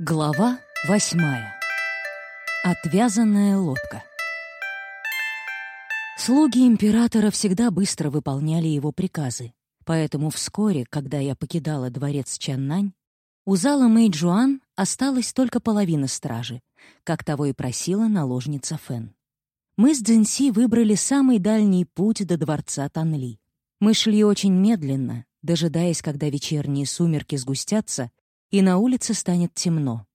Глава восьмая. Отвязанная лодка. Слуги императора всегда быстро выполняли его приказы, поэтому вскоре, когда я покидала дворец Чаннань, у зала Мэйджуан осталась только половина стражи, как того и просила наложница Фэн. Мы с Цзиньси выбрали самый дальний путь до дворца Танли. Мы шли очень медленно, дожидаясь, когда вечерние сумерки сгустятся и на улице станет темно.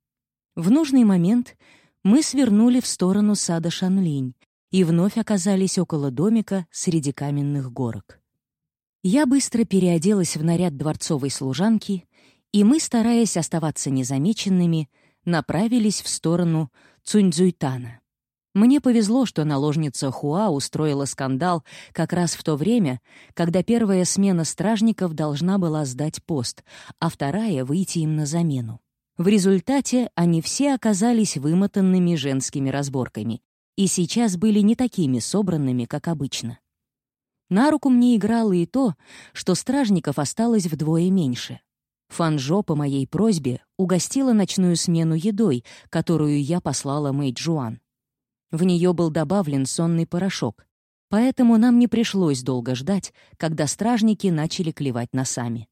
В нужный момент мы свернули в сторону сада Шанлинь и вновь оказались около домика среди каменных горок. Я быстро переоделась в наряд дворцовой служанки, и мы, стараясь оставаться незамеченными, направились в сторону Цуньцзуйтана. Мне повезло, что наложница Хуа устроила скандал как раз в то время, когда первая смена стражников должна была сдать пост, а вторая — выйти им на замену. В результате они все оказались вымотанными женскими разборками и сейчас были не такими собранными, как обычно. На руку мне играло и то, что стражников осталось вдвое меньше. Фанжо по моей просьбе угостила ночную смену едой, которую я послала Мэй Джуан. В нее был добавлен сонный порошок, поэтому нам не пришлось долго ждать, когда стражники начали клевать носами.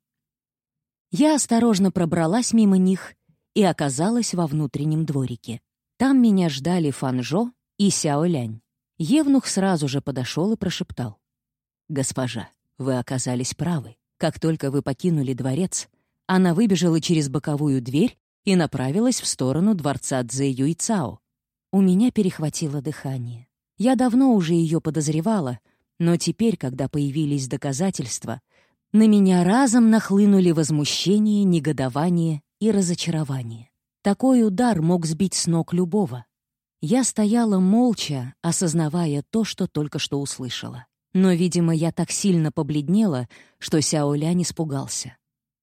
Я осторожно пробралась мимо них и оказалась во внутреннем дворике. Там меня ждали Фанжо и Сяолянь. Евнух сразу же подошел и прошептал. «Госпожа, вы оказались правы. Как только вы покинули дворец, она выбежала через боковую дверь и направилась в сторону дворца Цзэ Юйцао. У меня перехватило дыхание. Я давно уже ее подозревала, но теперь, когда появились доказательства, на меня разом нахлынули возмущение, негодование и разочарование. Такой удар мог сбить с ног любого. Я стояла молча, осознавая то, что только что услышала. Но, видимо, я так сильно побледнела, что Сяолянь испугался.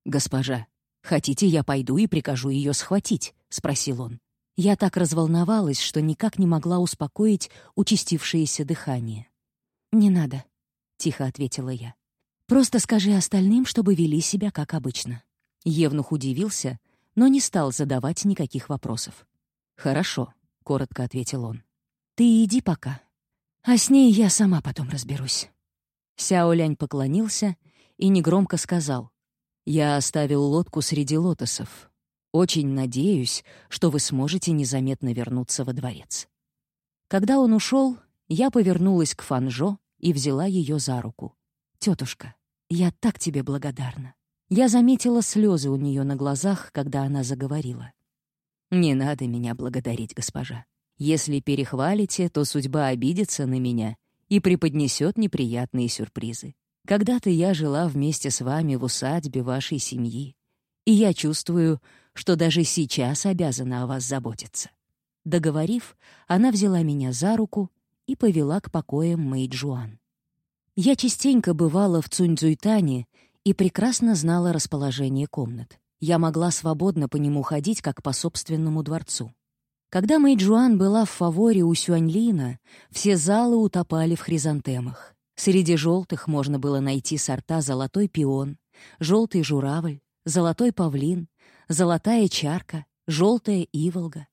«Госпожа, хотите, я пойду и прикажу ее схватить?» — спросил он. Я так разволновалась, что никак не могла успокоить участившееся дыхание. «Не надо», — тихо ответила я. «Просто скажи остальным, чтобы вели себя как обычно». Евнух удивился, но не стал задавать никаких вопросов. «Хорошо», — коротко ответил он. «Ты иди пока, а с ней я сама потом разберусь». Сяолянь поклонился и негромко сказал. «Я оставил лодку среди лотосов. Очень надеюсь, что вы сможете незаметно вернуться во дворец». Когда он ушел, я повернулась к Фанжо и взяла ее за руку. «Тетушка, я так тебе благодарна». Я заметила слезы у нее на глазах, когда она заговорила. «Не надо меня благодарить, госпожа. Если перехвалите, то судьба обидится на меня и преподнесет неприятные сюрпризы. Когда-то я жила вместе с вами в усадьбе вашей семьи, и я чувствую, что даже сейчас обязана о вас заботиться». Договорив, она взяла меня за руку и повела к покоям Мэйджуан. Я частенько бывала в Цуньцзуйтане и прекрасно знала расположение комнат. Я могла свободно по нему ходить, как по собственному дворцу. Когда Мэйджуан была в фаворе у Сюаньлина, все залы утопали в хризантемах. Среди желтых можно было найти сорта «Золотой пион», «Желтый журавль», «Золотой павлин», золотая чарка, желтая иволга.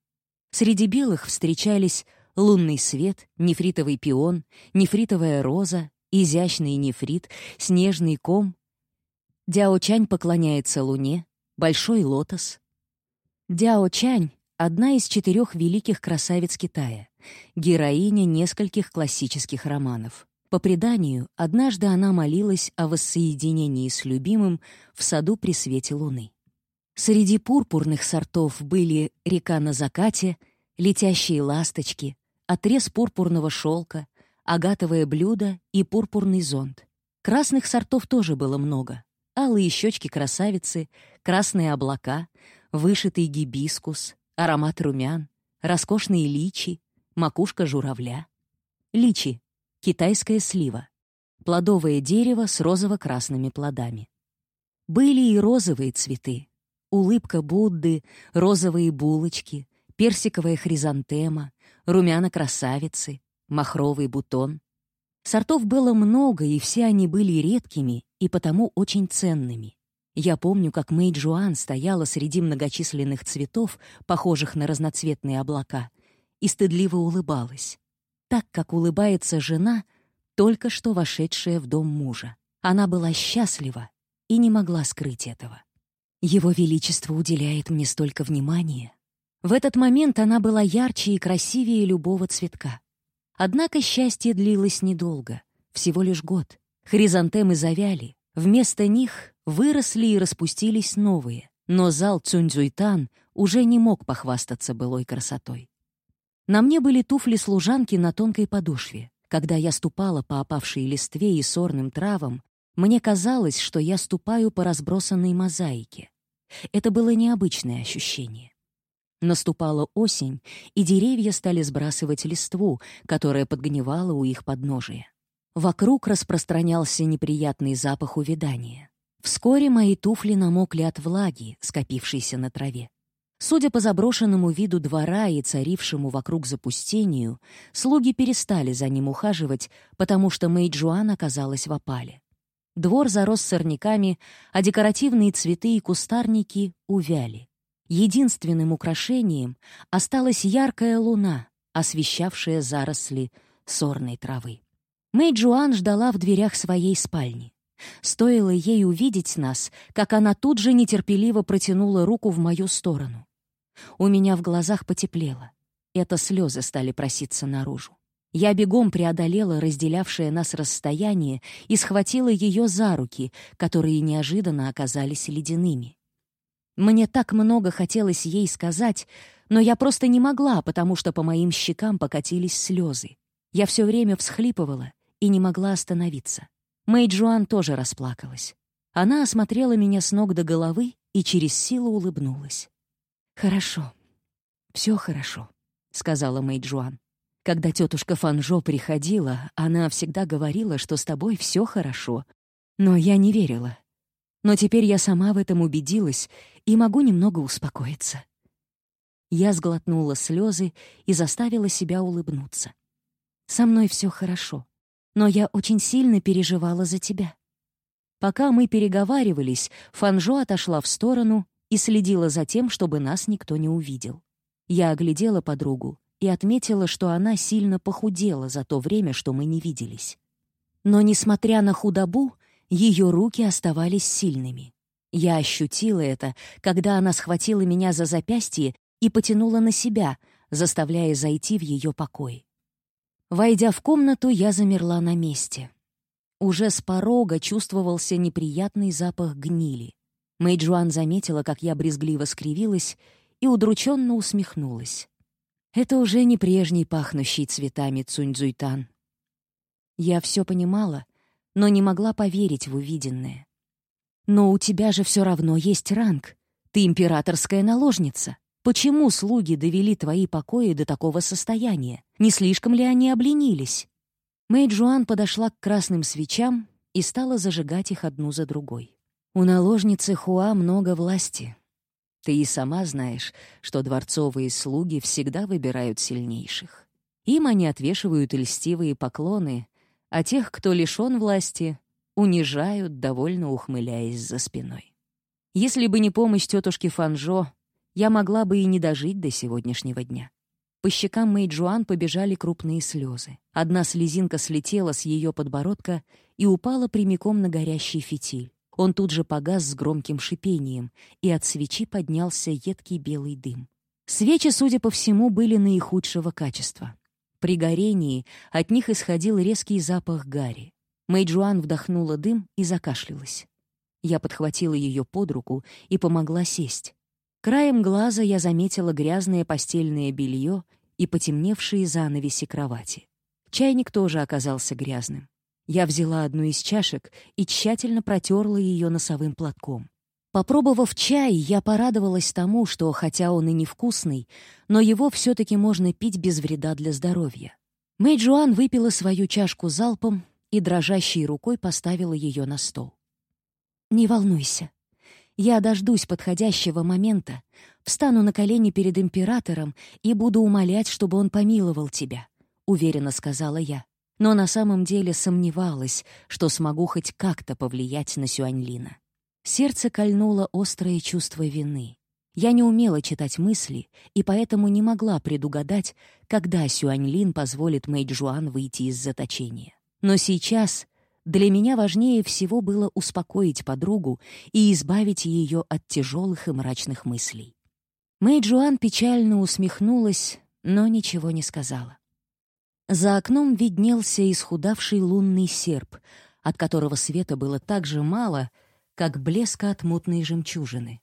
Среди белых встречались лунный свет, нефритовый пион, нефритовая роза, изящный нефрит, снежный ком. Дяо-чань поклоняется луне, большой лотос. Дяо-чань — одна из четырех великих красавиц Китая, героиня нескольких классических романов. По преданию, однажды она молилась о воссоединении с любимым в саду при свете луны. Среди пурпурных сортов были река на закате, летящие ласточки, отрез пурпурного шелка, агатовое блюдо и пурпурный зонт. Красных сортов тоже было много. Алые щечки красавицы, красные облака, вышитый гибискус, аромат румян, роскошные личи, макушка журавля. Личи — китайская слива. Плодовое дерево с розово-красными плодами. Были и розовые цветы, улыбка Будды, розовые булочки, персиковая хризантема, румяна красавицы, махровый бутон. Сортов было много, и все они были редкими и потому очень ценными. Я помню, как Мэй Джуан стояла среди многочисленных цветов, похожих на разноцветные облака, и стыдливо улыбалась. Так, как улыбается жена, только что вошедшая в дом мужа. Она была счастлива и не могла скрыть этого. Его Величество уделяет мне столько внимания. В этот момент она была ярче и красивее любого цветка. Однако счастье длилось недолго, всего лишь год. Хризантемы завяли, вместо них выросли и распустились новые, но зал Цуньцзуйтан уже не мог похвастаться былой красотой. На мне были туфли служанки на тонкой подошве. Когда я ступала по опавшей листве и сорным травам, мне казалось, что я ступаю по разбросанной мозаике. Это было необычное ощущение. Наступала осень, и деревья стали сбрасывать листву, которая подгнивала у их подножия. Вокруг распространялся неприятный запах увядания. Вскоре мои туфли намокли от влаги, скопившейся на траве. Судя по заброшенному виду двора и царившему вокруг запустению, слуги перестали за ним ухаживать, потому что Мэйджуан оказалась в опале. Двор зарос сорняками, а декоративные цветы и кустарники увяли. Единственным украшением осталась яркая луна, освещавшая заросли сорной травы. Мэй Джуан ждала в дверях своей спальни. Стоило ей увидеть нас, как она тут же нетерпеливо протянула руку в мою сторону. У меня в глазах потеплело. Это слезы стали проситься наружу. Я бегом преодолела разделявшее нас расстояние и схватила ее за руки, которые неожиданно оказались ледяными. Мне так много хотелось ей сказать, но я просто не могла, потому что по моим щекам покатились слезы. Я все время всхлипывала и не могла остановиться. Мэй Джуан тоже расплакалась. Она осмотрела меня с ног до головы и через силу улыбнулась. «Хорошо. Все хорошо», — сказала Мэй Джуан. Когда тетушка Фанжо приходила, она всегда говорила, что с тобой все хорошо. Но я не верила. Но теперь я сама в этом убедилась и могу немного успокоиться. Я сглотнула слезы и заставила себя улыбнуться. Со мной все хорошо, но я очень сильно переживала за тебя. Пока мы переговаривались, Фанжо отошла в сторону и следила за тем, чтобы нас никто не увидел. Я оглядела подругу и отметила, что она сильно похудела за то время, что мы не виделись. Но, несмотря на худобу, ее руки оставались сильными. Я ощутила это, когда она схватила меня за запястье и потянула на себя, заставляя зайти в ее покой. Войдя в комнату, я замерла на месте. Уже с порога чувствовался неприятный запах гнили. Мэйджуан заметила, как я брезгливо скривилась и удрученно усмехнулась. Это уже не прежний пахнущий цветами Цуньцзуйтан. Я все понимала, но не могла поверить в увиденное. «Но у тебя же все равно есть ранг. Ты императорская наложница. Почему слуги довели твои покои до такого состояния? Не слишком ли они обленились?» Мэй Джуан подошла к красным свечам и стала зажигать их одну за другой. «У наложницы Хуа много власти. Ты и сама знаешь, что дворцовые слуги всегда выбирают сильнейших. Им они отвешивают льстивые поклоны, а тех, кто лишён власти, унижают, довольно ухмыляясь за спиной. Если бы не помощь тетушки Фанжо, я могла бы и не дожить до сегодняшнего дня. По щекам Мэй Джуан побежали крупные слезы. Одна слезинка слетела с ее подбородка и упала прямиком на горящий фитиль. Он тут же погас с громким шипением, и от свечи поднялся едкий белый дым. Свечи, судя по всему, были наихудшего качества. При горении от них исходил резкий запах гари. Мэйджуан вдохнула дым и закашлялась. Я подхватила ее под руку и помогла сесть. Краем глаза я заметила грязное постельное белье и потемневшие занавеси кровати. Чайник тоже оказался грязным. Я взяла одну из чашек и тщательно протерла ее носовым платком. Попробовав чай, я порадовалась тому, что, хотя он и невкусный, но его все-таки можно пить без вреда для здоровья. Мэй Джоан выпила свою чашку залпом и дрожащей рукой поставила ее на стол. «Не волнуйся. Я дождусь подходящего момента, встану на колени перед императором и буду умолять, чтобы он помиловал тебя», — уверенно сказала я но на самом деле сомневалась, что смогу хоть как-то повлиять на Сюаньлина. Сердце кольнуло острое чувство вины. Я не умела читать мысли и поэтому не могла предугадать, когда Сюаньлин позволит Мэйджуан выйти из заточения. Но сейчас для меня важнее всего было успокоить подругу и избавить ее от тяжелых и мрачных мыслей. Мэйджуан печально усмехнулась, но ничего не сказала. За окном виднелся исхудавший лунный серп, от которого света было так же мало, как блеска от мутной жемчужины.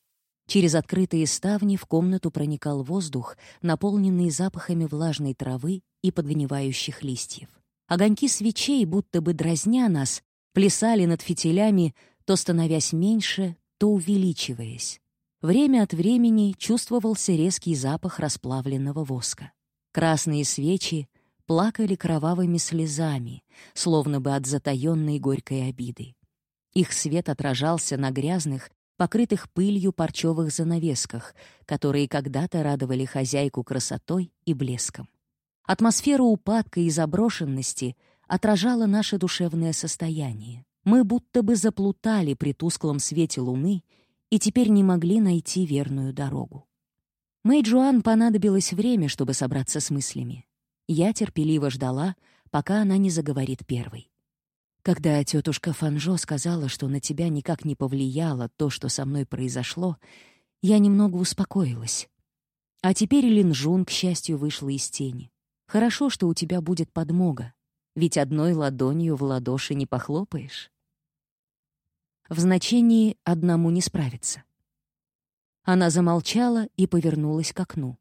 Через открытые ставни в комнату проникал воздух, наполненный запахами влажной травы и подгнивающих листьев. Огоньки свечей, будто бы дразня нас, плясали над фитилями, то становясь меньше, то увеличиваясь. Время от времени чувствовался резкий запах расплавленного воска. Красные свечи плакали кровавыми слезами, словно бы от затаённой горькой обиды. Их свет отражался на грязных, покрытых пылью парчевых занавесках, которые когда-то радовали хозяйку красотой и блеском. Атмосфера упадка и заброшенности отражала наше душевное состояние. Мы будто бы заплутали при тусклом свете луны и теперь не могли найти верную дорогу. Мэй Джоан понадобилось время, чтобы собраться с мыслями. Я терпеливо ждала, пока она не заговорит первой. Когда тетушка Фанжо сказала, что на тебя никак не повлияло то, что со мной произошло, я немного успокоилась. А теперь Линжун, к счастью, вышла из тени. Хорошо, что у тебя будет подмога, ведь одной ладонью в ладоши не похлопаешь. В значении «одному не справиться». Она замолчала и повернулась к окну.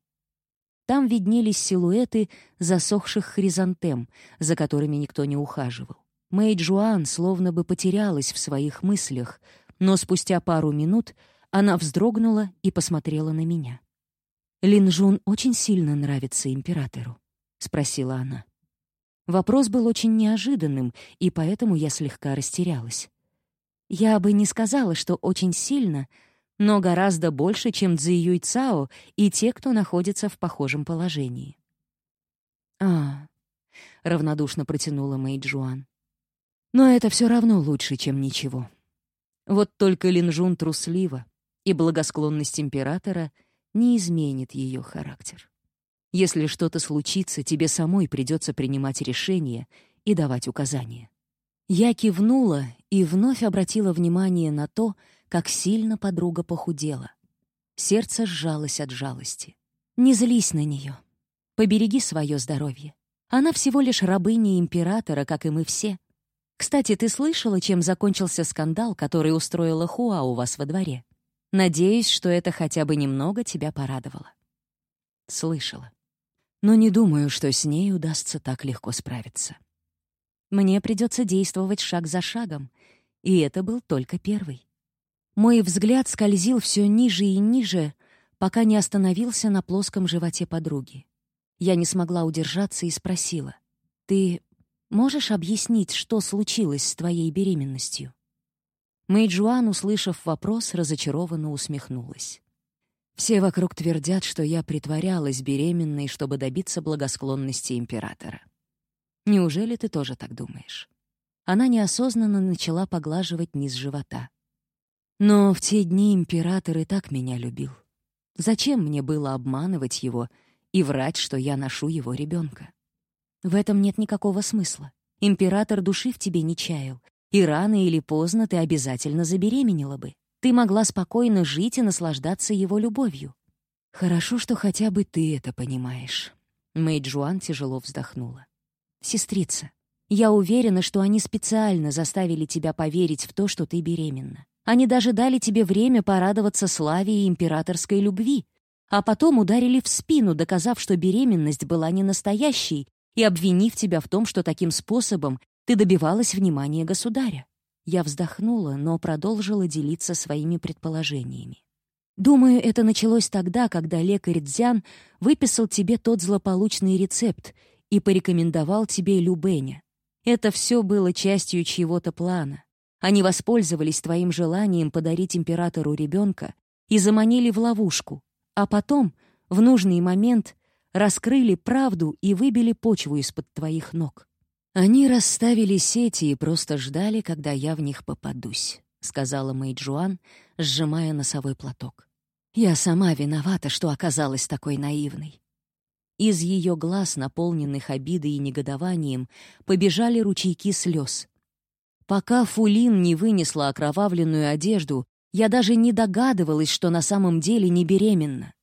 Там виднелись силуэты засохших хризантем, за которыми никто не ухаживал. Мэй Джуан словно бы потерялась в своих мыслях, но спустя пару минут она вздрогнула и посмотрела на меня. «Лин Жун очень сильно нравится императору», — спросила она. Вопрос был очень неожиданным, и поэтому я слегка растерялась. Я бы не сказала, что очень сильно, но гораздо больше, чем Цзи Юй Цао и те, кто находится в похожем положении. «А...» — равнодушно протянула Мэй Джуан. Но это все равно лучше, чем ничего. Вот только Линжун труслива, и благосклонность императора не изменит ее характер. Если что-то случится, тебе самой придется принимать решение и давать указания. Я кивнула и вновь обратила внимание на то, как сильно подруга похудела. Сердце сжалось от жалости. Не злись на нее. Побереги свое здоровье. Она всего лишь рабыня императора, как и мы все. Кстати, ты слышала, чем закончился скандал, который устроила Хуа у вас во дворе? Надеюсь, что это хотя бы немного тебя порадовало. Слышала. Но не думаю, что с ней удастся так легко справиться. Мне придется действовать шаг за шагом, и это был только первый. Мой взгляд скользил все ниже и ниже, пока не остановился на плоском животе подруги. Я не смогла удержаться и спросила. «Ты Можешь объяснить, что случилось с твоей беременностью?» Мэйджуан, услышав вопрос, разочарованно усмехнулась. «Все вокруг твердят, что я притворялась беременной, чтобы добиться благосклонности императора. Неужели ты тоже так думаешь?» Она неосознанно начала поглаживать низ живота. «Но в те дни император и так меня любил. Зачем мне было обманывать его и врать, что я ношу его ребенка? В этом нет никакого смысла. Император души в тебе не чаял, и рано или поздно ты обязательно забеременела бы. Ты могла спокойно жить и наслаждаться его любовью. Хорошо, что хотя бы ты это понимаешь. Мэй Джуан тяжело вздохнула. Сестрица, я уверена, что они специально заставили тебя поверить в то, что ты беременна. Они даже дали тебе время порадоваться славе и императорской любви, а потом ударили в спину, доказав, что беременность была не настоящей, и обвинив тебя в том, что таким способом ты добивалась внимания государя. Я вздохнула, но продолжила делиться своими предположениями. Думаю, это началось тогда, когда лекарь Дзян выписал тебе тот злополучный рецепт и порекомендовал тебе Любеня. Это все было частью чьего-то плана. Они воспользовались твоим желанием подарить императору ребенка и заманили в ловушку, а потом, в нужный момент, раскрыли правду и выбили почву из-под твоих ног. Они расставили сети и просто ждали, когда я в них попадусь. — сказала Мэй Джуан, сжимая носовой платок. «Я сама виновата, что оказалась такой наивной». Из ее глаз, наполненных обидой и негодованием, побежали ручейки слез. Пока Фулин не вынесла окровавленную одежду, я даже не догадывалась, что на самом деле не беременна.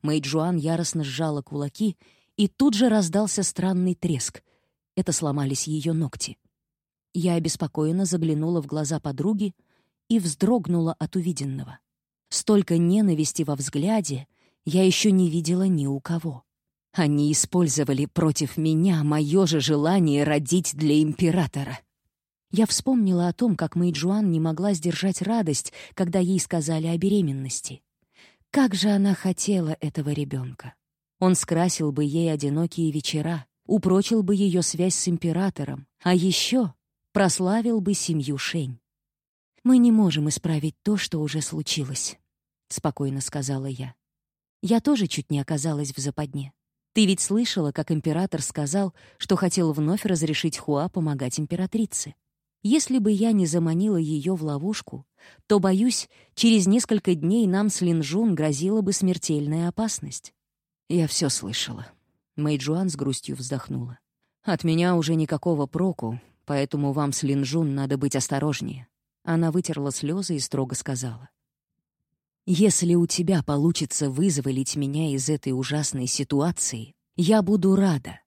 Мэй Джуан яростно сжала кулаки, и тут же раздался странный треск. Это сломались ее ногти. Я обеспокоенно заглянула в глаза подруги и вздрогнула от увиденного. Столько ненависти во взгляде я еще не видела ни у кого. Они использовали против меня мое же желание родить для императора. Я вспомнила о том, как Мэйджуан не могла сдержать радость, когда ей сказали о беременности. Как же она хотела этого ребенка! Он скрасил бы ей одинокие вечера, упрочил бы ее связь с императором, а еще прославил бы семью Шень. «Мы не можем исправить то, что уже случилось», — спокойно сказала я. «Я тоже чуть не оказалась в западне. Ты ведь слышала, как император сказал, что хотел вновь разрешить Хуа помогать императрице. Если бы я не заманила ее в ловушку, то, боюсь, через несколько дней нам с Линжун грозила бы смертельная опасность. Я все слышала. Мэйджуан с грустью вздохнула. От меня уже никакого проку, поэтому вам с Линжун надо быть осторожнее. Она вытерла слезы и строго сказала. «Если у тебя получится вызволить меня из этой ужасной ситуации, я буду рада.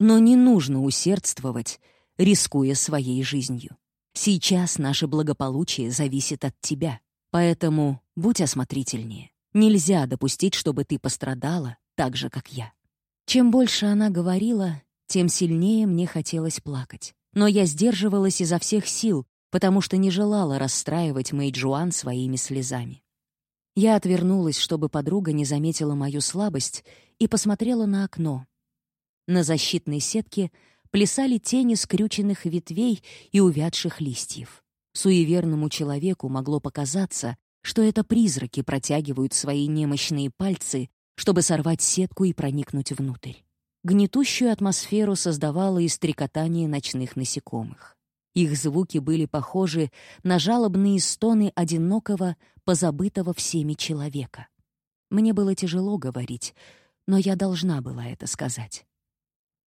Но не нужно усердствовать, рискуя своей жизнью. Сейчас наше благополучие зависит от тебя, поэтому будь осмотрительнее. Нельзя допустить, чтобы ты пострадала так же, как я». Чем больше она говорила, тем сильнее мне хотелось плакать. Но я сдерживалась изо всех сил, потому что не желала расстраивать Мэйджуан своими слезами. Я отвернулась, чтобы подруга не заметила мою слабость, и посмотрела на окно. На защитной сетке плясали тени скрюченных ветвей и увядших листьев. Суеверному человеку могло показаться, что это призраки протягивают свои немощные пальцы, чтобы сорвать сетку и проникнуть внутрь. Гнетущую атмосферу создавало и стрекотание ночных насекомых. Их звуки были похожи на жалобные стоны одинокого, позабытого всеми человека. Мне было тяжело говорить, но я должна была это сказать.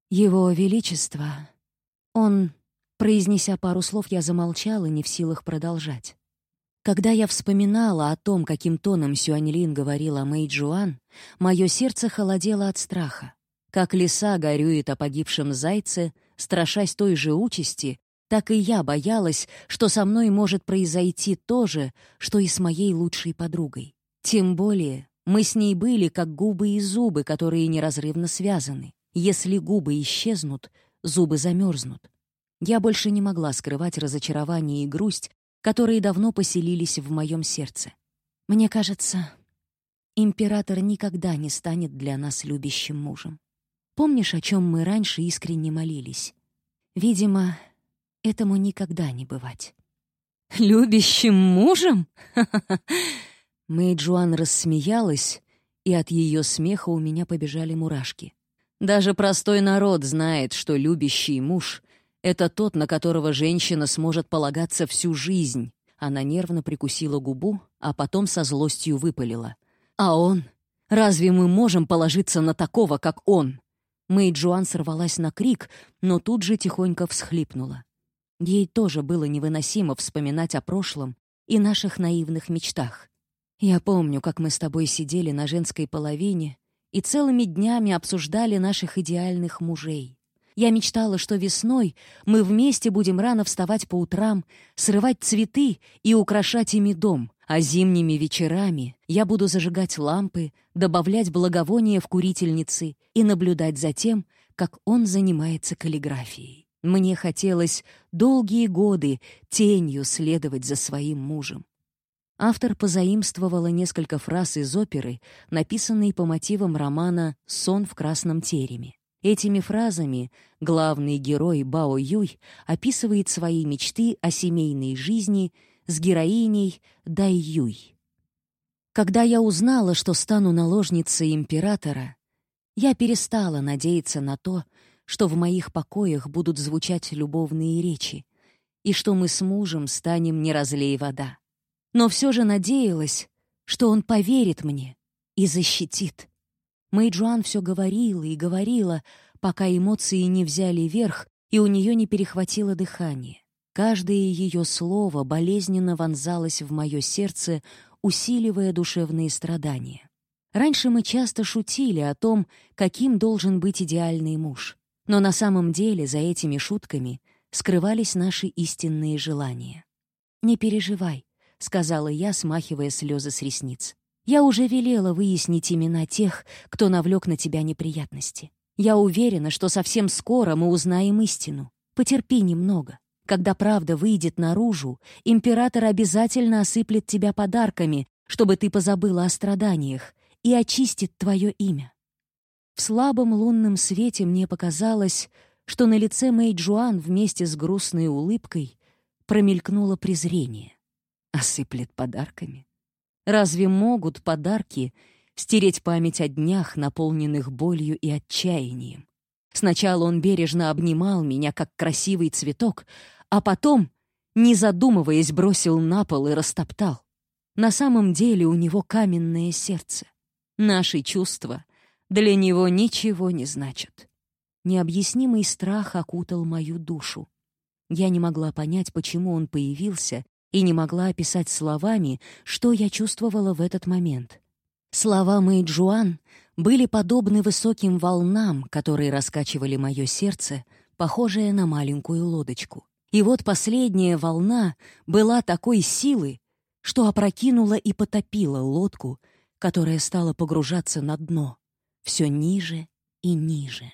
«Его Величество...» Он, произнеся пару слов, я замолчала, не в силах продолжать. Когда я вспоминала о том, каким тоном Сюаньлин говорила о Мэй Джуан, мое сердце холодело от страха. Как лиса горюет о погибшем зайце, страшась той же участи, так и я боялась, что со мной может произойти то же, что и с моей лучшей подругой. Тем более мы с ней были как губы и зубы, которые неразрывно связаны. Если губы исчезнут, зубы замерзнут. Я больше не могла скрывать разочарование и грусть, которые давно поселились в моем сердце. Мне кажется, император никогда не станет для нас любящим мужем. Помнишь, о чем мы раньше искренне молились? Видимо, этому никогда не бывать. «Любящим мужем?» Мэй Джуан рассмеялась, и от ее смеха у меня побежали мурашки. Даже простой народ знает, что любящий муж — это тот, на которого женщина сможет полагаться всю жизнь. Она нервно прикусила губу, а потом со злостью выпалила. «А он? Разве мы можем положиться на такого, как он?» Мэй Джуан сорвалась на крик, но тут же тихонько всхлипнула. Ей тоже было невыносимо вспоминать о прошлом и наших наивных мечтах. «Я помню, как мы с тобой сидели на женской половине и целыми днями обсуждали наших идеальных мужей. Я мечтала, что весной мы вместе будем рано вставать по утрам, срывать цветы и украшать ими дом, а зимними вечерами я буду зажигать лампы, добавлять благовония в курительницы и наблюдать за тем, как он занимается каллиграфией. Мне хотелось долгие годы тенью следовать за своим мужем. Автор позаимствовала несколько фраз из оперы, написанной по мотивам романа «Сон в красном тереме». Этими фразами главный герой Бао Юй описывает свои мечты о семейной жизни с героиней Дай Юй. Когда я узнала, что стану наложницей императора, я перестала надеяться на то, что в моих покоях будут звучать любовные речи, и что мы с мужем станем не разлей вода. Но все же надеялась, что он поверит мне и защитит. Мэйджуан все говорила и говорила, пока эмоции не взяли верх, и у нее не перехватило дыхание. Каждое ее слово болезненно вонзалось в мое сердце, усиливая душевные страдания. Раньше мы часто шутили о том, каким должен быть идеальный муж. Но на самом деле за этими шутками скрывались наши истинные желания. «Не переживай», — сказала я, смахивая слезы с ресниц. «Я уже велела выяснить имена тех, кто навлек на тебя неприятности. Я уверена, что совсем скоро мы узнаем истину. Потерпи немного. Когда правда выйдет наружу, император обязательно осыплет тебя подарками, чтобы ты позабыла о страданиях, и очистит твое имя. В слабом лунном свете мне показалось, что на лице Мэй Джуан вместе с грустной улыбкой промелькнуло презрение. Осыплет подарками? Разве могут подарки стереть память о днях, наполненных болью и отчаянием? Сначала он бережно обнимал меня, как красивый цветок, а потом, не задумываясь, бросил на пол и растоптал. На самом деле у него каменное сердце. Наши чувства для него ничего не значат. Необъяснимый страх окутал мою душу. Я не могла понять, почему он появился, и не могла описать словами, что я чувствовала в этот момент. Слова Мэй Джуан были подобны высоким волнам, которые раскачивали мое сердце, похожее на маленькую лодочку. И вот последняя волна была такой силы, что опрокинула и потопила лодку, которая стала погружаться на дно, все ниже и ниже.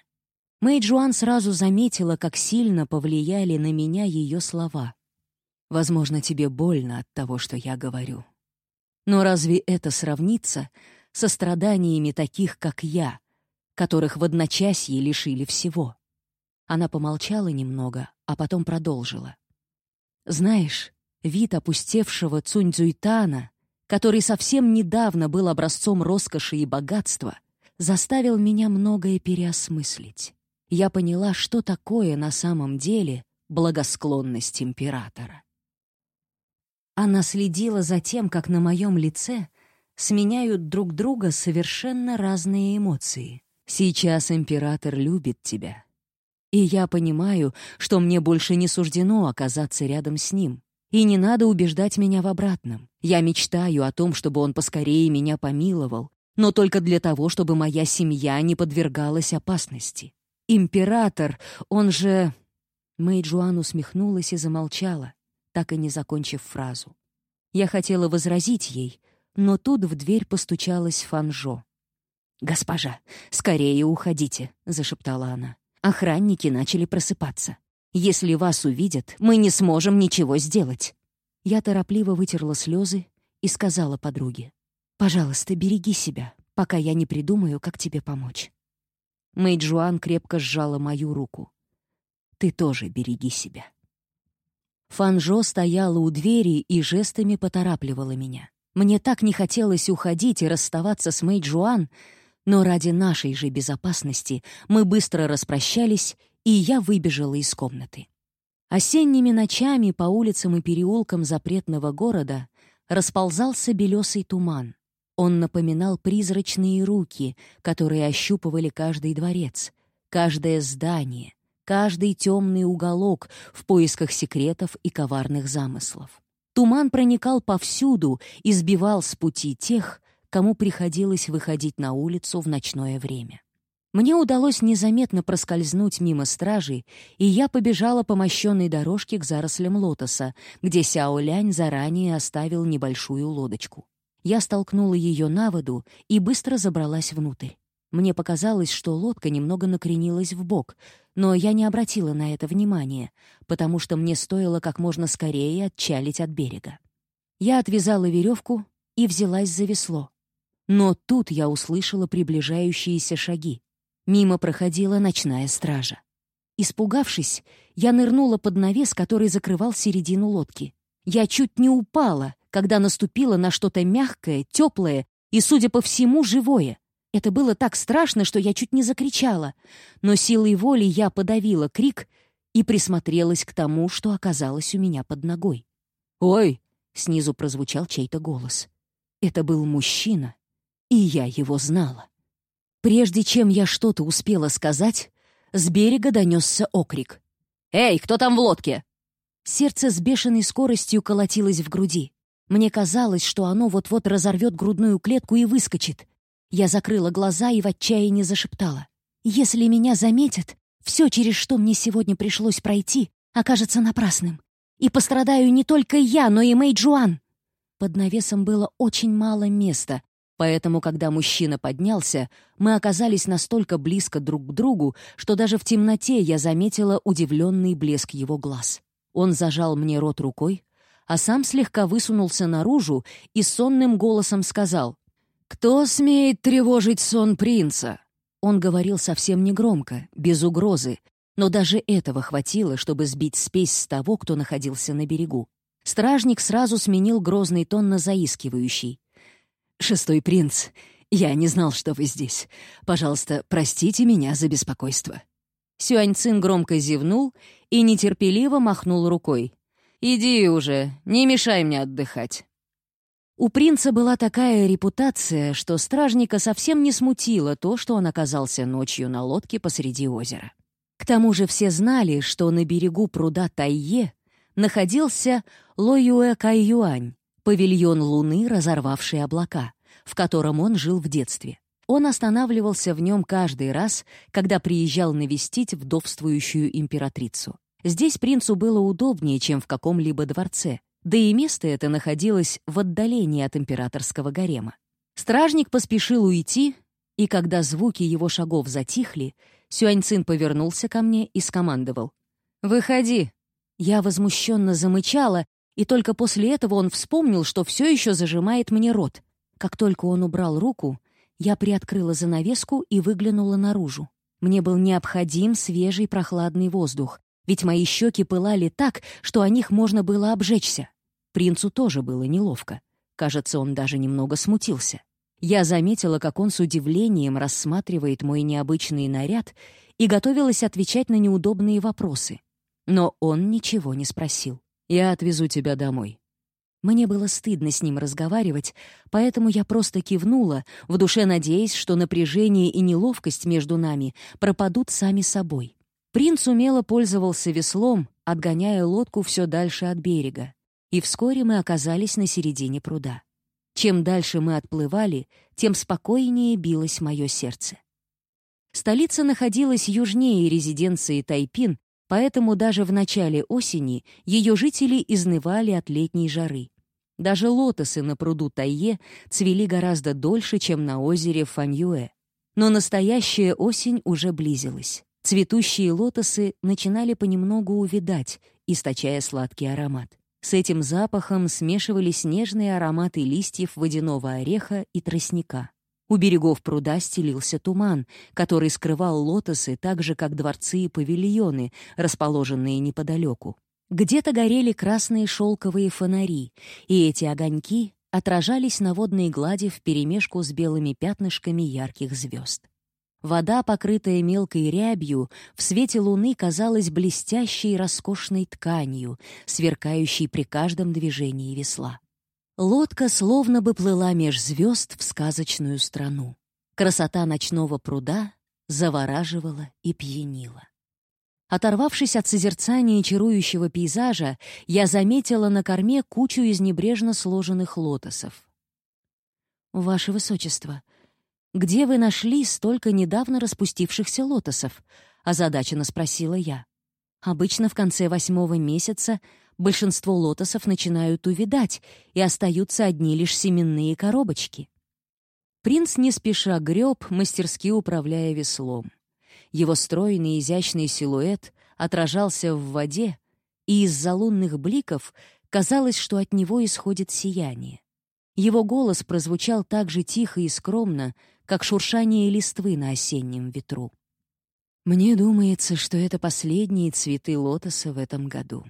Мэй Джуан сразу заметила, как сильно повлияли на меня ее слова. «Возможно, тебе больно от того, что я говорю. Но разве это сравнится со страданиями таких, как я, которых в одночасье лишили всего?» Она помолчала немного, а потом продолжила. «Знаешь, вид опустевшего Цуньцзуйтана который совсем недавно был образцом роскоши и богатства, заставил меня многое переосмыслить. Я поняла, что такое на самом деле благосклонность императора. Она следила за тем, как на моем лице сменяют друг друга совершенно разные эмоции. Сейчас император любит тебя. И я понимаю, что мне больше не суждено оказаться рядом с ним. И не надо убеждать меня в обратном. Я мечтаю о том, чтобы он поскорее меня помиловал, но только для того, чтобы моя семья не подвергалась опасности. Император, он же...» Мэй Джуан усмехнулась и замолчала, так и не закончив фразу. Я хотела возразить ей, но тут в дверь постучалась Фанжо. «Госпожа, скорее уходите», — зашептала она. Охранники начали просыпаться. Если вас увидят, мы не сможем ничего сделать». Я торопливо вытерла слезы и сказала подруге. «Пожалуйста, береги себя, пока я не придумаю, как тебе помочь». Мэй Джуан крепко сжала мою руку. «Ты тоже береги себя». Фанжо стояла у двери и жестами поторапливала меня. Мне так не хотелось уходить и расставаться с Мэй Джуан, но ради нашей же безопасности мы быстро распрощались и я выбежала из комнаты. Осенними ночами по улицам и переулкам запретного города расползался белесый туман. Он напоминал призрачные руки, которые ощупывали каждый дворец, каждое здание, каждый темный уголок в поисках секретов и коварных замыслов. Туман проникал повсюду и сбивал с пути тех, кому приходилось выходить на улицу в ночное время. Мне удалось незаметно проскользнуть мимо стражей, и я побежала по мощенной дорожке к зарослям лотоса, где Сяо Лянь заранее оставил небольшую лодочку. Я столкнула ее на воду и быстро забралась внутрь. Мне показалось, что лодка немного накренилась в бок, но я не обратила на это внимания, потому что мне стоило как можно скорее отчалить от берега. Я отвязала веревку и взялась за весло. Но тут я услышала приближающиеся шаги. Мимо проходила ночная стража. Испугавшись, я нырнула под навес, который закрывал середину лодки. Я чуть не упала, когда наступила на что-то мягкое, теплое и, судя по всему, живое. Это было так страшно, что я чуть не закричала. Но силой воли я подавила крик и присмотрелась к тому, что оказалось у меня под ногой. «Ой, Снизу прозвучал чей-то голос. Это был мужчина, и я его знала. Прежде чем я что-то успела сказать, с берега донесся окрик. «Эй, кто там в лодке?» Сердце с бешеной скоростью колотилось в груди. Мне казалось, что оно вот-вот разорвет грудную клетку и выскочит. Я закрыла глаза и в отчаянии зашептала. «Если меня заметят, все, через что мне сегодня пришлось пройти, окажется напрасным. И пострадаю не только я, но и Мэй Джуан». Под навесом было очень мало места, поэтому, когда мужчина поднялся, мы оказались настолько близко друг к другу, что даже в темноте я заметила удивленный блеск его глаз. Он зажал мне рот рукой, а сам слегка высунулся наружу и сонным голосом сказал «Кто смеет тревожить сон принца?» Он говорил совсем негромко, без угрозы, но даже этого хватило, чтобы сбить спесь с того, кто находился на берегу. Стражник сразу сменил грозный тон на заискивающий. «Шестой принц, я не знал, что вы здесь. Пожалуйста, простите меня за беспокойство». Сюаньцин громко зевнул и нетерпеливо махнул рукой. «Иди уже, не мешай мне отдыхать». У принца была такая репутация, что стражника совсем не смутило то, что он оказался ночью на лодке посреди озера. К тому же все знали, что на берегу пруда Тайе находился Лоюэ Кайюань, павильон Луны, разорвавший облака, в котором он жил в детстве. Он останавливался в нем каждый раз, когда приезжал навестить вдовствующую императрицу. Здесь принцу было удобнее, чем в каком-либо дворце, да и место это находилось в отдалении от императорского гарема. Стражник поспешил уйти, и когда звуки его шагов затихли, Сюаньцин повернулся ко мне и скомандовал. «Выходи!» Я возмущенно замычала, и только после этого он вспомнил, что все еще зажимает мне рот. Как только он убрал руку, я приоткрыла занавеску и выглянула наружу. Мне был необходим свежий прохладный воздух, ведь мои щеки пылали так, что о них можно было обжечься. Принцу тоже было неловко. Кажется, он даже немного смутился. Я заметила, как он с удивлением рассматривает мой необычный наряд и готовилась отвечать на неудобные вопросы. Но он ничего не спросил. «Я отвезу тебя домой». Мне было стыдно с ним разговаривать, поэтому я просто кивнула, в душе надеясь, что напряжение и неловкость между нами пропадут сами собой. Принц умело пользовался веслом, отгоняя лодку все дальше от берега, и вскоре мы оказались на середине пруда. Чем дальше мы отплывали, тем спокойнее билось мое сердце. Столица находилась южнее резиденции Тайпин, поэтому даже в начале осени ее жители изнывали от летней жары. Даже лотосы на пруду Тайе цвели гораздо дольше, чем на озере Фаньюэ. Но настоящая осень уже близилась. Цветущие лотосы начинали понемногу увядать, источая сладкий аромат. С этим запахом смешивались нежные ароматы листьев водяного ореха и тростника. У берегов пруда стелился туман, который скрывал лотосы так же, как дворцы и павильоны, расположенные неподалеку. Где-то горели красные шелковые фонари, и эти огоньки отражались на водной глади вперемешку с белыми пятнышками ярких звезд. Вода, покрытая мелкой рябью, в свете луны казалась блестящей роскошной тканью, сверкающей при каждом движении весла. Лодка словно бы плыла меж звезд в сказочную страну. Красота ночного пруда завораживала и пьянила. Оторвавшись от созерцания чарующего пейзажа, я заметила на корме кучу из небрежно сложенных лотосов. «Ваше Высочество», «Где вы нашли столько недавно распустившихся лотосов?» — озадаченно спросила я. «Обычно в конце восьмого месяца большинство лотосов начинают увядать, и остаются одни лишь семенные коробочки». Принц не спеша греб, мастерски управляя веслом. Его стройный изящный силуэт отражался в воде, и из-за лунных бликов казалось, что от него исходит сияние. Его голос прозвучал так же тихо и скромно, как шуршание листвы на осеннем ветру. Мне думается, что это последние цветы лотоса в этом году.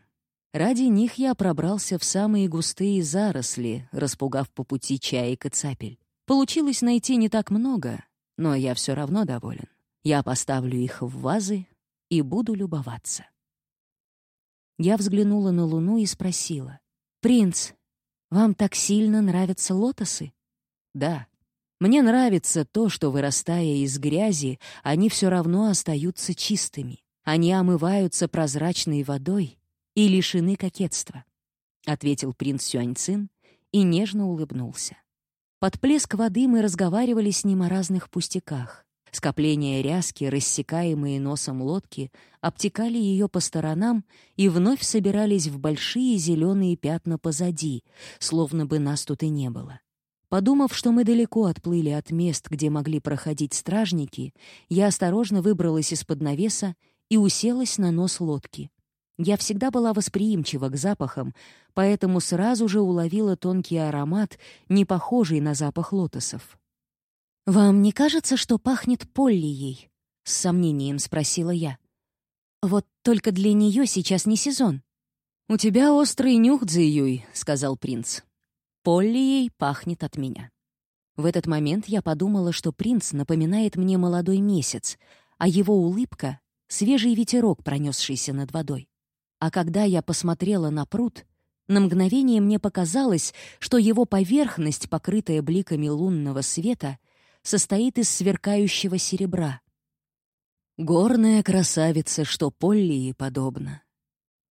Ради них я пробрался в самые густые заросли, распугав по пути чаек и цапель. Получилось найти не так много, но я все равно доволен. Я поставлю их в вазы и буду любоваться. Я взглянула на луну и спросила. «Принц, «Вам так сильно нравятся лотосы?» «Да. Мне нравится то, что, вырастая из грязи, они все равно остаются чистыми. Они омываются прозрачной водой и лишены кокетства», — ответил принц Сюаньцин и нежно улыбнулся. Под плеск воды мы разговаривали с ним о разных пустяках. Скопления ряски, рассекаемые носом лодки, обтекали ее по сторонам и вновь собирались в большие зеленые пятна позади, словно бы нас тут и не было. Подумав, что мы далеко отплыли от мест, где могли проходить стражники, я осторожно выбралась из-под навеса и уселась на нос лодки. Я всегда была восприимчива к запахам, поэтому сразу же уловила тонкий аромат, не похожий на запах лотосов. «Вам не кажется, что пахнет поллией?» — с сомнением спросила я. «Вот только для нее сейчас не сезон». «У тебя острый нюх, Цзиюй», — сказал принц. «Поллией пахнет от меня». В этот момент я подумала, что принц напоминает мне молодой месяц, а его улыбка — свежий ветерок, пронесшийся над водой. А когда я посмотрела на пруд, на мгновение мне показалось, что его поверхность, покрытая бликами лунного света — состоит из сверкающего серебра. «Горная красавица, что Поллии подобна».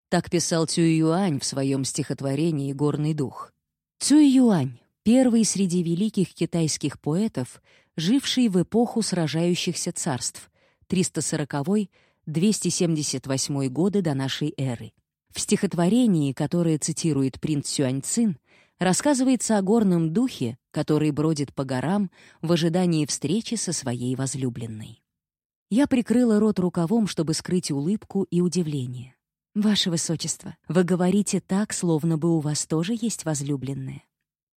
Так писал Цюй Юань в своем стихотворении «Горный дух». Цюй Юань — первый среди великих китайских поэтов, живший в эпоху сражающихся царств 340-278 годы до нашей эры. В стихотворении, которое цитирует принц Сюаньцин, рассказывается о горном духе, который бродит по горам в ожидании встречи со своей возлюбленной. Я прикрыла рот рукавом, чтобы скрыть улыбку и удивление. «Ваше Высочество, вы говорите так, словно бы у вас тоже есть возлюбленная».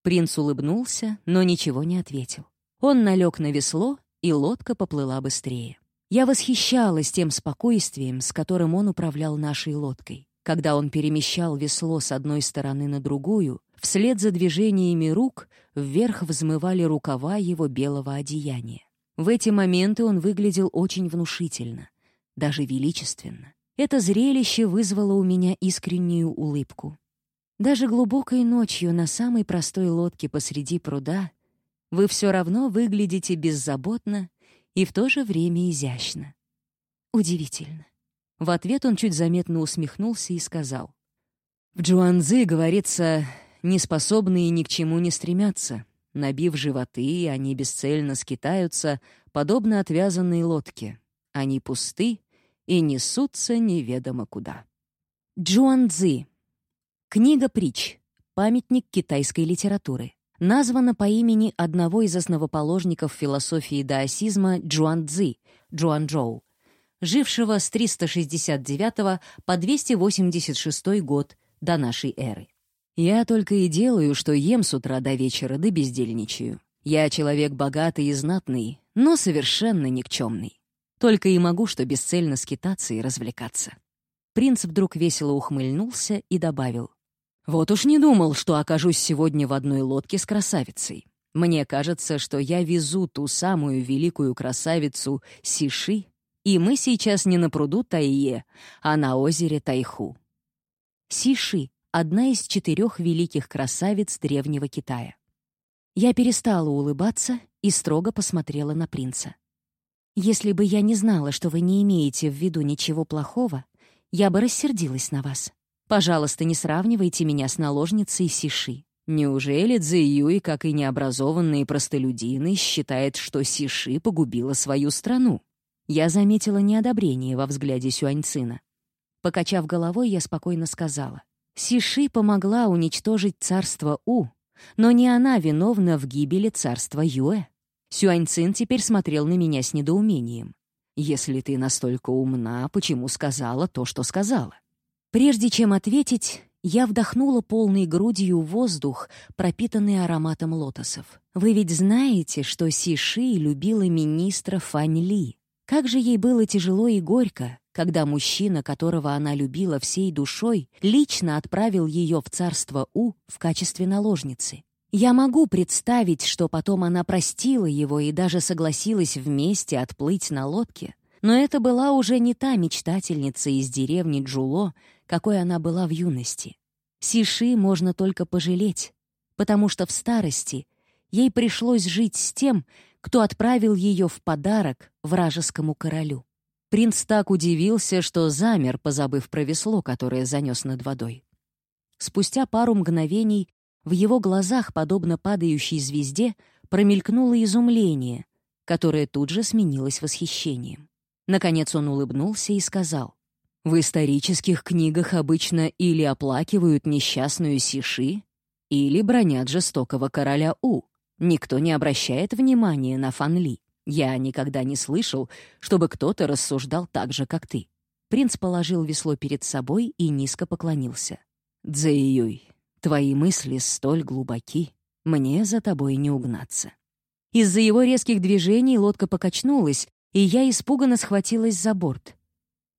Принц улыбнулся, но ничего не ответил. Он налег на весло, и лодка поплыла быстрее. Я восхищалась тем спокойствием, с которым он управлял нашей лодкой. Когда он перемещал весло с одной стороны на другую, вслед за движениями рук вверх взмывали рукава его белого одеяния. В эти моменты он выглядел очень внушительно, даже величественно. Это зрелище вызвало у меня искреннюю улыбку. Даже глубокой ночью на самой простой лодке посреди пруда вы все равно выглядите беззаботно и в то же время изящно. Удивительно. В ответ он чуть заметно усмехнулся и сказал. «В Джуанзы говорится, неспособные ни к чему не стремятся. Набив животы, они бесцельно скитаются, подобно отвязанной лодке. Они пусты и несутся неведомо куда». Джуанзы. Книга притч. Памятник китайской литературы. Названа по имени одного из основоположников философии даосизма Джуанцзы, Джуанчжоу, жившего с 369 по 286 год до нашей эры. «Я только и делаю, что ем с утра до вечера, да бездельничаю. Я человек богатый и знатный, но совершенно никчемный. Только и могу, что бесцельно скитаться и развлекаться». Принц вдруг весело ухмыльнулся и добавил. «Вот уж не думал, что окажусь сегодня в одной лодке с красавицей. Мне кажется, что я везу ту самую великую красавицу Сиши и мы сейчас не на пруду Тайе, а на озере Тайху. Сиши — одна из четырех великих красавиц древнего Китая. Я перестала улыбаться и строго посмотрела на принца. «Если бы я не знала, что вы не имеете в виду ничего плохого, я бы рассердилась на вас. Пожалуйста, не сравнивайте меня с наложницей Сиши. Неужели Цзэйюй, как и необразованные простолюдины, считает, что Сиши погубила свою страну? Я заметила неодобрение во взгляде Сюаньцина. Покачав головой, я спокойно сказала. Сиши помогла уничтожить царство У, но не она виновна в гибели царства Юэ. Сюаньцин теперь смотрел на меня с недоумением. «Если ты настолько умна, почему сказала то, что сказала?» Прежде чем ответить, я вдохнула полной грудью воздух, пропитанный ароматом лотосов. «Вы ведь знаете, что Сиши любила министра Фань Ли?» Как же ей было тяжело и горько, когда мужчина, которого она любила всей душой, лично отправил ее в царство У в качестве наложницы. Я могу представить, что потом она простила его и даже согласилась вместе отплыть на лодке, но это была уже не та мечтательница из деревни Джуло, какой она была в юности. Сиши можно только пожалеть, потому что в старости ей пришлось жить с тем, кто отправил ее в подарок вражескому королю. Принц так удивился, что замер, позабыв про весло, которое занес над водой. Спустя пару мгновений в его глазах, подобно падающей звезде, промелькнуло изумление, которое тут же сменилось восхищением. Наконец он улыбнулся и сказал, «В исторических книгах обычно или оплакивают несчастную Сиши, или бронят жестокого короля У. Никто не обращает внимания на Фанли. Я никогда не слышал, чтобы кто-то рассуждал так же, как ты». Принц положил весло перед собой и низко поклонился. «Цзэйюй, твои мысли столь глубоки, мне за тобой не угнаться». Из-за его резких движений лодка покачнулась, и я испуганно схватилась за борт.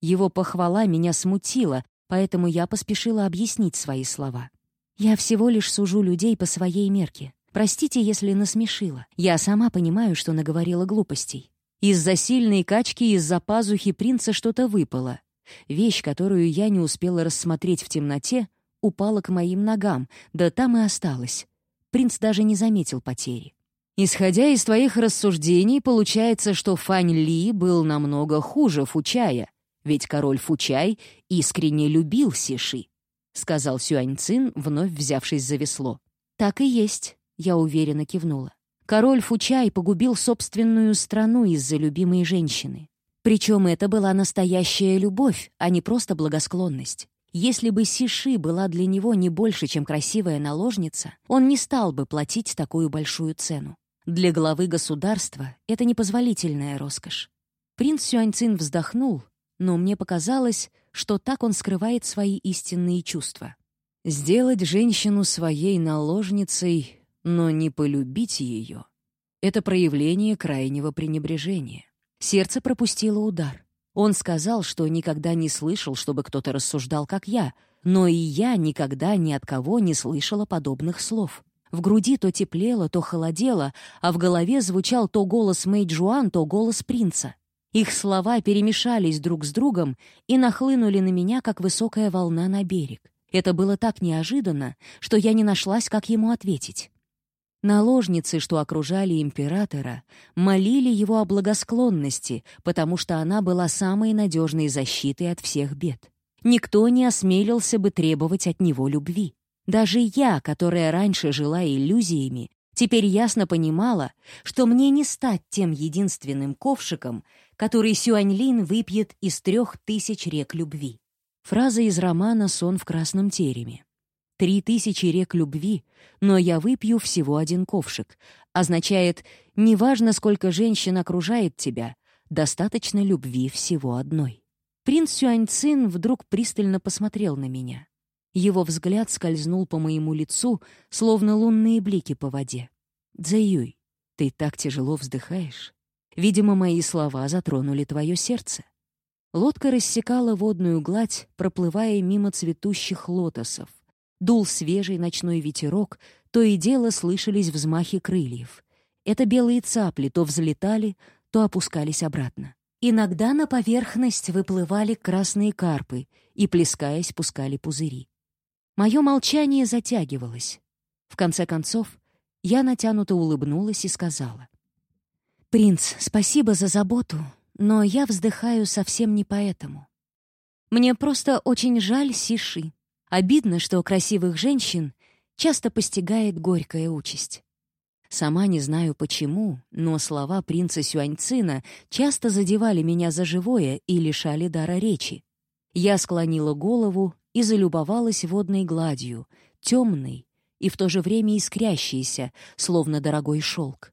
Его похвала меня смутила, поэтому я поспешила объяснить свои слова. «Я всего лишь сужу людей по своей мерке. Простите, если насмешила. Я сама понимаю, что наговорила глупостей. Из-за сильной качки из-за пазухи принца что-то выпало. Вещь, которую я не успела рассмотреть в темноте, упала к моим ногам, да там и осталась. Принц даже не заметил потери. Исходя из твоих рассуждений, получается, что Фань Ли был намного хуже Фучая, ведь король Фучай искренне любил Сиши, — сказал Сюань Цин, вновь взявшись за весло. «Так и есть», — я уверенно кивнула. Король Фучай погубил собственную страну из-за любимой женщины. Причем это была настоящая любовь, а не просто благосклонность. Если бы Сиши была для него не больше, чем красивая наложница, он не стал бы платить такую большую цену. Для главы государства это непозволительная роскошь. Принц Сюаньцин вздохнул, но мне показалось, что так он скрывает свои истинные чувства. Сделать женщину своей наложницей, но не полюбить ее — это проявление крайнего пренебрежения. Сердце пропустило удар. Он сказал, что никогда не слышал, чтобы кто-то рассуждал, как я, но и я никогда ни от кого не слышала подобных слов. В груди то теплело, то холодело, а в голове звучал то голос Мэй Джуан, то голос принца. Их слова перемешались друг с другом и нахлынули на меня, как высокая волна на берег. Это было так неожиданно, что я не нашлась, как ему ответить. Наложницы, что окружали императора, молили его о благосклонности, потому что она была самой надежной защитой от всех бед. Никто не осмелился бы требовать от него любви. Даже я, которая раньше жила иллюзиями, теперь ясно понимала, что мне не стать тем единственным ковшиком, который Сюаньлин выпьет из трех тысяч рек любви. Фраза из романа «Сон в красном тереме». «Три тысячи рек любви, но я выпью всего один ковшик» означает «неважно, сколько женщин окружает тебя, достаточно любви всего одной». Принц Сюаньцин вдруг пристально посмотрел на меня. Его взгляд скользнул по моему лицу, словно лунные блики по воде. «Дзэюй, ты так тяжело вздыхаешь. Видимо, мои слова затронули твое сердце». Лодка рассекала водную гладь, проплывая мимо цветущих лотосов. Дул свежий ночной ветерок, то и дело слышались взмахи крыльев. Это белые цапли то взлетали, то опускались обратно. Иногда на поверхность выплывали красные карпы и, плескаясь, пускали пузыри. Мое молчание затягивалось. В конце концов, я натянуто улыбнулась и сказала. «Принц, спасибо за заботу, но я вздыхаю совсем не поэтому. Мне просто очень жаль Сиши. Обидно, что красивых женщин часто постигает горькая участь. Сама не знаю почему, но слова принца Сюаньцина часто задевали меня за живое и лишали дара речи. Я склонила голову и залюбовалась водной гладью, темной и в то же время искрящейся, словно дорогой шелк.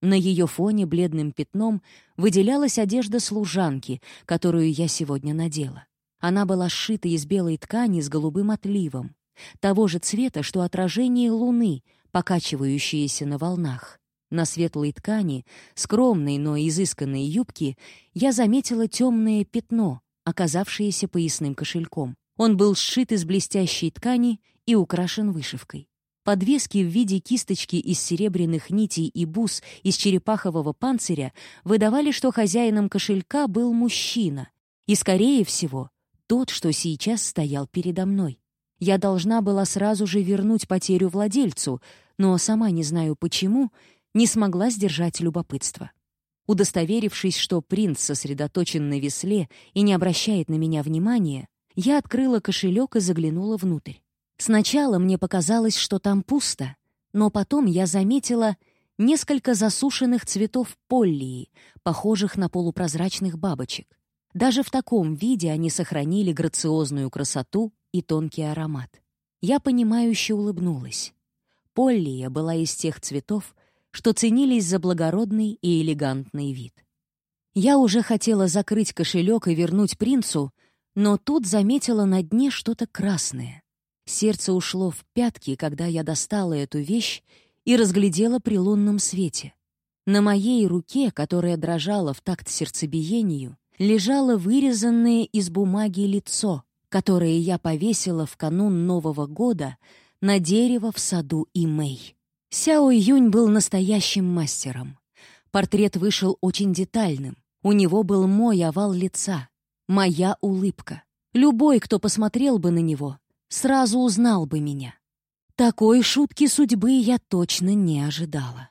На ее фоне бледным пятном выделялась одежда служанки, которую я сегодня надела. Она была сшита из белой ткани с голубым отливом, того же цвета, что отражение луны, покачивающееся на волнах. На светлой ткани, скромной, но изысканной юбки, я заметила темное пятно, оказавшееся поясным кошельком. Он был сшит из блестящей ткани и украшен вышивкой. Подвески в виде кисточки из серебряных нитей и бус из черепахового панциря выдавали, что хозяином кошелька был мужчина, и, скорее всего, тот, что сейчас стоял передо мной. Я должна была сразу же вернуть потерю владельцу, но сама не знаю почему, не смогла сдержать любопытство. Удостоверившись, что принц сосредоточен на весле и не обращает на меня внимания, я открыла кошелек и заглянула внутрь. Сначала мне показалось, что там пусто, но потом я заметила несколько засушенных цветов поллии, похожих на полупрозрачных бабочек. Даже в таком виде они сохранили грациозную красоту и тонкий аромат. Я понимающе улыбнулась. Поллия была из тех цветов, что ценились за благородный и элегантный вид. Я уже хотела закрыть кошелек и вернуть принцу, но тут заметила на дне что-то красное. Сердце ушло в пятки, когда я достала эту вещь и разглядела при лунном свете. На моей руке, которая дрожала в такт сердцебиению, лежало вырезанное из бумаги лицо, которое я повесила в канун Нового года на дерево в саду Имэй. Сяо Юнь был настоящим мастером. Портрет вышел очень детальным. У него был мой овал лица, моя улыбка. Любой, кто посмотрел бы на него, сразу узнал бы меня. Такой шутки судьбы я точно не ожидала.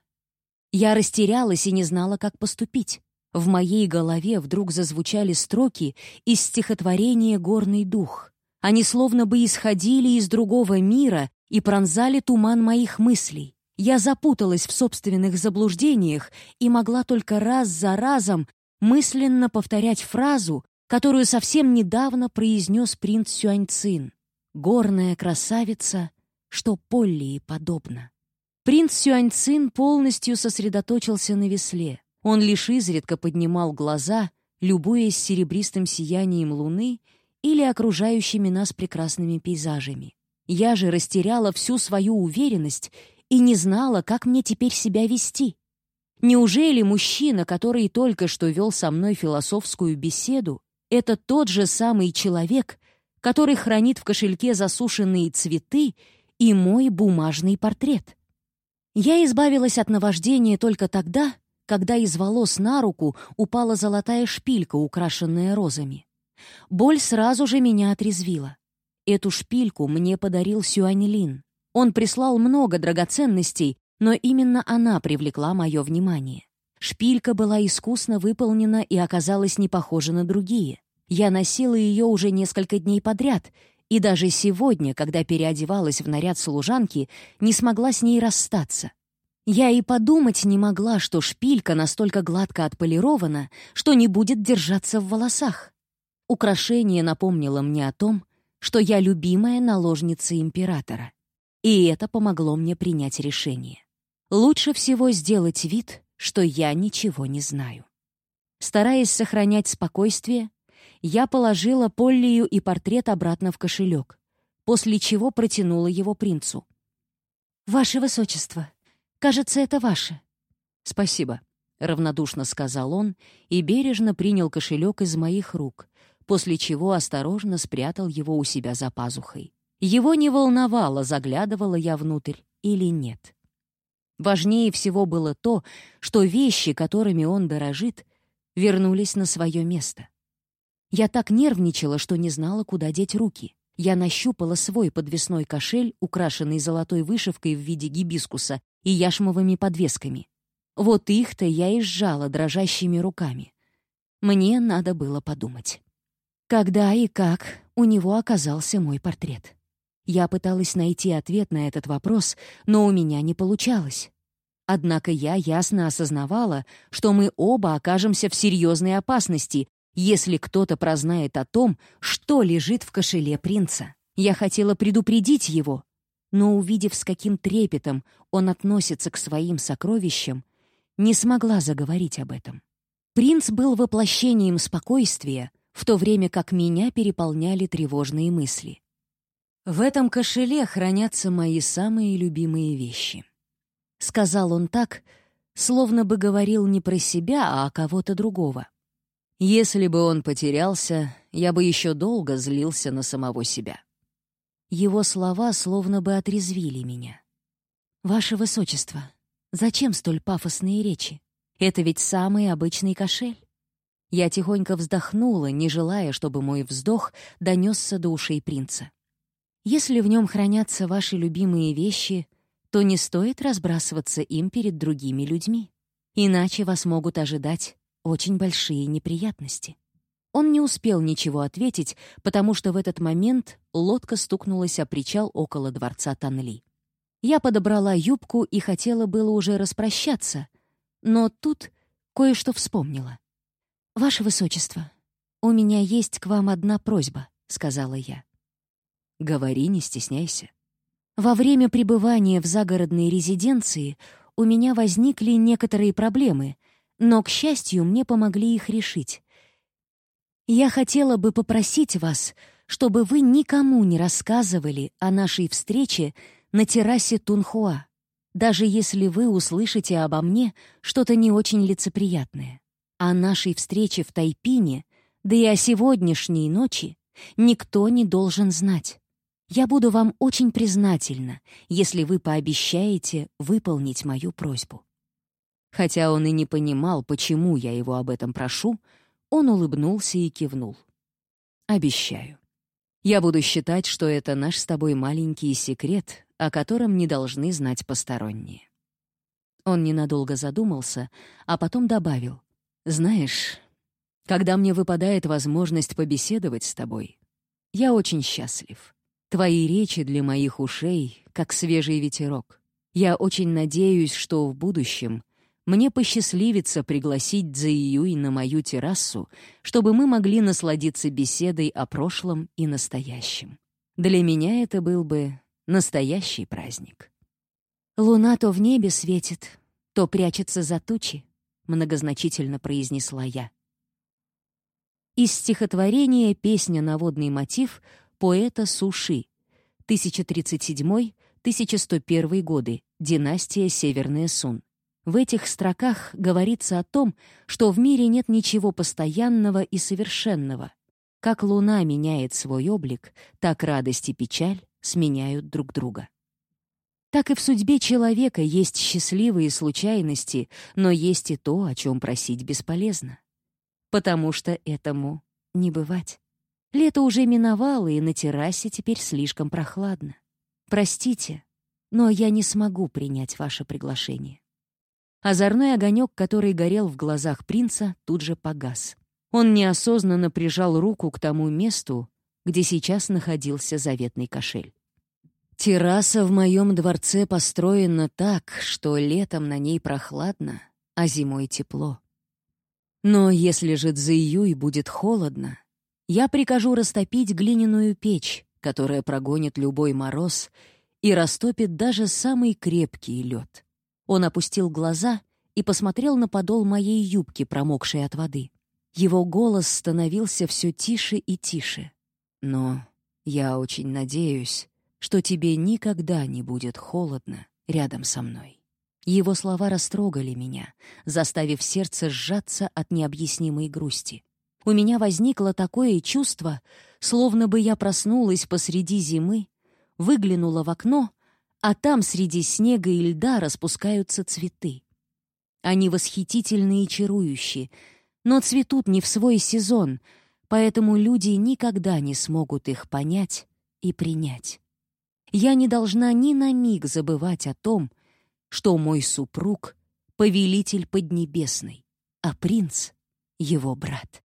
Я растерялась и не знала, как поступить. В моей голове вдруг зазвучали строки из стихотворения «Горный дух». Они словно бы исходили из другого мира и пронзали туман моих мыслей. Я запуталась в собственных заблуждениях и могла только раз за разом мысленно повторять фразу, которую совсем недавно произнес принц Сюаньцин. «Горная красавица, что Поллии подобна». Принц Сюаньцин полностью сосредоточился на весле. Он лишь изредка поднимал глаза, любуясь серебристым сиянием луны или окружающими нас прекрасными пейзажами. Я же растеряла всю свою уверенность и не знала, как мне теперь себя вести. Неужели мужчина, который только что вел со мной философскую беседу, это тот же самый человек, который хранит в кошельке засушенные цветы и мой бумажный портрет? Я избавилась от наваждения только тогда, когда из волос на руку упала золотая шпилька, украшенная розами. Боль сразу же меня отрезвила. Эту шпильку мне подарил Сюаньлин. Он прислал много драгоценностей, но именно она привлекла мое внимание. Шпилька была искусно выполнена и оказалась не похожа на другие. Я носила ее уже несколько дней подряд, и даже сегодня, когда переодевалась в наряд служанки, не смогла с ней расстаться. Я и подумать не могла, что шпилька настолько гладко отполирована, что не будет держаться в волосах. Украшение напомнило мне о том, что я любимая наложница императора. И это помогло мне принять решение. Лучше всего сделать вид, что я ничего не знаю. Стараясь сохранять спокойствие, я положила Поллию и портрет обратно в кошелек, после чего протянула его принцу. «Ваше Высочество, Кажется, это ваше». «Спасибо», — равнодушно сказал он и бережно принял кошелек из моих рук, после чего осторожно спрятал его у себя за пазухой. Его не волновало, заглядывала я внутрь или нет. Важнее всего было то, что вещи, которыми он дорожит, вернулись на свое место. Я так нервничала, что не знала, куда деть руки. Я нащупала свой подвесной кошель, украшенный золотой вышивкой в виде гибискуса, и яшмовыми подвесками. Вот их-то я и сжала дрожащими руками. Мне надо было подумать. Когда и как у него оказался мой портрет? Я пыталась найти ответ на этот вопрос, но у меня не получалось. Однако я ясно осознавала, что мы оба окажемся в серьезной опасности, если кто-то прознает о том, что лежит в кошеле принца. Я хотела предупредить его, но, увидев, с каким трепетом он относится к своим сокровищам, не смогла заговорить об этом. Принц был воплощением спокойствия, в то время как меня переполняли тревожные мысли. «В этом кошеле хранятся мои самые любимые вещи», — сказал он так, словно бы говорил не про себя, а о кого-то другого. Если бы он потерялся, я бы еще долго злился на самого себя. Его слова словно бы отрезвили меня. «Ваше Высочество, зачем столь пафосные речи? Это ведь самый обычный кошель». Я тихонько вздохнула, не желая, чтобы мой вздох донесся до ушей принца. Если в нем хранятся ваши любимые вещи, то не стоит разбрасываться им перед другими людьми. Иначе вас могут ожидать очень большие неприятности. Он не успел ничего ответить, потому что в этот момент лодка стукнулась о причал около дворца Танли. Я подобрала юбку и хотела было уже распрощаться, но тут кое-что вспомнила. «Ваше Высочество, у меня есть к вам одна просьба», — сказала я. «Говори, не стесняйся». Во время пребывания в загородной резиденции у меня возникли некоторые проблемы, но, к счастью, мне помогли их решить. Я хотела бы попросить вас, чтобы вы никому не рассказывали о нашей встрече на террасе Тунхуа, даже если вы услышите обо мне что-то не очень лицеприятное. О нашей встрече в Тайпине, да и о сегодняшней ночи, никто не должен знать. Я буду вам очень признательна, если вы пообещаете выполнить мою просьбу». Хотя он и не понимал, почему я его об этом прошу, он улыбнулся и кивнул. «Обещаю. Я буду считать, что это наш с тобой маленький секрет, о котором не должны знать посторонние». Он ненадолго задумался, а потом добавил. «Знаешь, когда мне выпадает возможность побеседовать с тобой, я очень счастлив. Твои речи для моих ушей, как свежий ветерок. Я очень надеюсь, что в будущем мне посчастливится пригласить Цзэйюй на мою террасу, чтобы мы могли насладиться беседой о прошлом и настоящем. Для меня это был бы Настоящий праздник. «Луна то в небе светит, то прячется за тучи», — многозначительно произнесла я. Из стихотворения «Песня на водный мотив» поэта Суши, 1037-1101 годы, династия Северная Сун. В этих строках говорится о том, что в мире нет ничего постоянного и совершенного. Как луна меняет свой облик, так радость и печаль сменяют друг друга. Так и в судьбе человека есть счастливые случайности, но есть и то, о чем просить бесполезно. Потому что этому не бывать. Лето уже миновало, и на террасе теперь слишком прохладно. Простите, но я не смогу принять ваше приглашение. Озорной огонек, который горел в глазах принца, тут же погас. Он неосознанно прижал руку к тому месту, где сейчас находился заветный кошель. Терраса в моем дворце построена так, что летом на ней прохладно, а зимой тепло. Но если же Цзэйюй будет холодно, я прикажу растопить глиняную печь, которая прогонит любой мороз и растопит даже самый крепкий лед. Он опустил глаза и посмотрел на подол моей юбки, промокшей от воды. Его голос становился все тише и тише. Но я очень надеюсь, что тебе никогда не будет холодно рядом со мной. Его слова растрогали меня, заставив сердце сжаться от необъяснимой грусти. У меня возникло такое чувство, словно бы я проснулась посреди зимы, выглянула в окно, а там среди снега и льда распускаются цветы. Они восхитительные и чарующие, но цветут не в свой сезон, поэтому люди никогда не смогут их понять и принять. Я не должна ни на миг забывать о том, что мой супруг — повелитель Поднебесный, а принц — его брат.